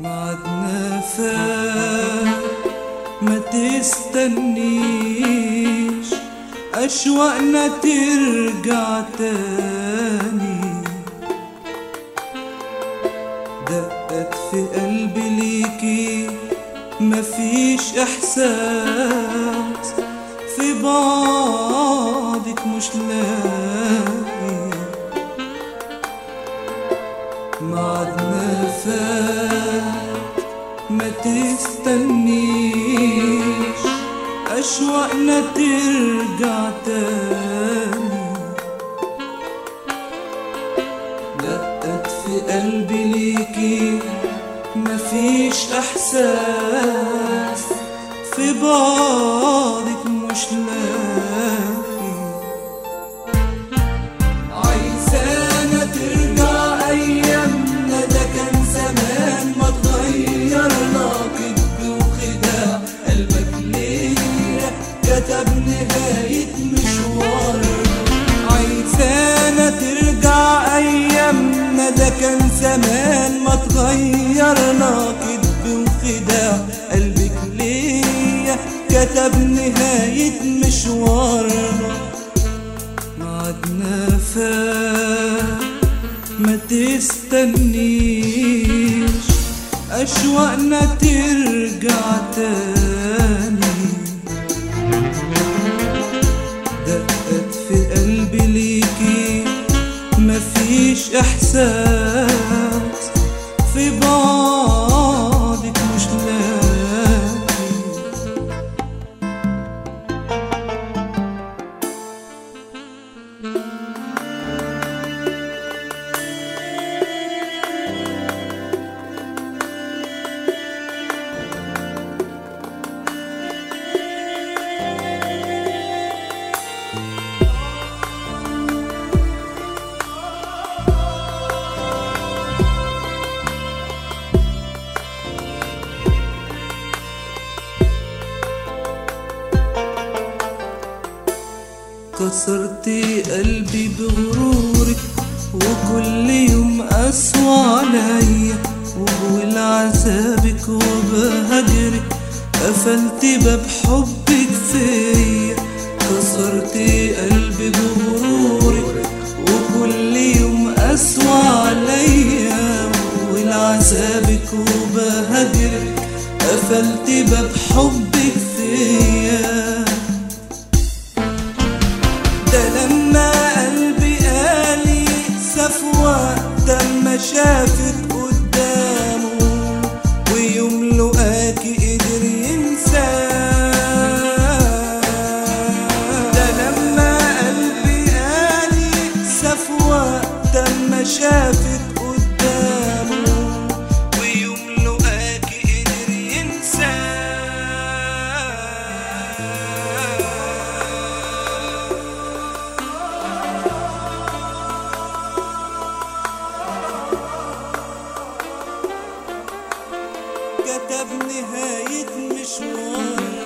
ما عدنا ما تستنيش أشواقنا ترجع تاني دقت في قلبي ليكي مفيش إحساس في بعضك مش لاقي ما عدنا فات تستنيش. أشواقنا ترجع تاني. دقت في قلبي ليكي مفيش إحساس. في بعضك مش لاقي نهاية مشوار. عايزانا ترجع أيامنا ده كان زمان ما تغيرنا كذب وخداع قلبك ليا كتب نهاية مشوارنا معدنا فات ما تستنيش. أشواقنا ترجع تاني. مفيش إحساس في بعضك كسرتي قلبي بغرورك وكل يوم أسوى عليا وبقول عذابك وبهجرك قفلتي باب حبك فيا كسرتي قلبي بغرورك وكل يوم أسوى عليا وبقول عذابك وبهجرك قفلتي باب حبك فيا شافك قدامه ويوم لقاكي قدر ينسى ده لما قلبي قالي سفوة لما شافك كتب نهاية مشوارنا